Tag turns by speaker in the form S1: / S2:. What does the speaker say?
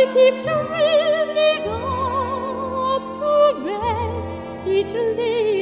S1: I keep shrinking to each leaf.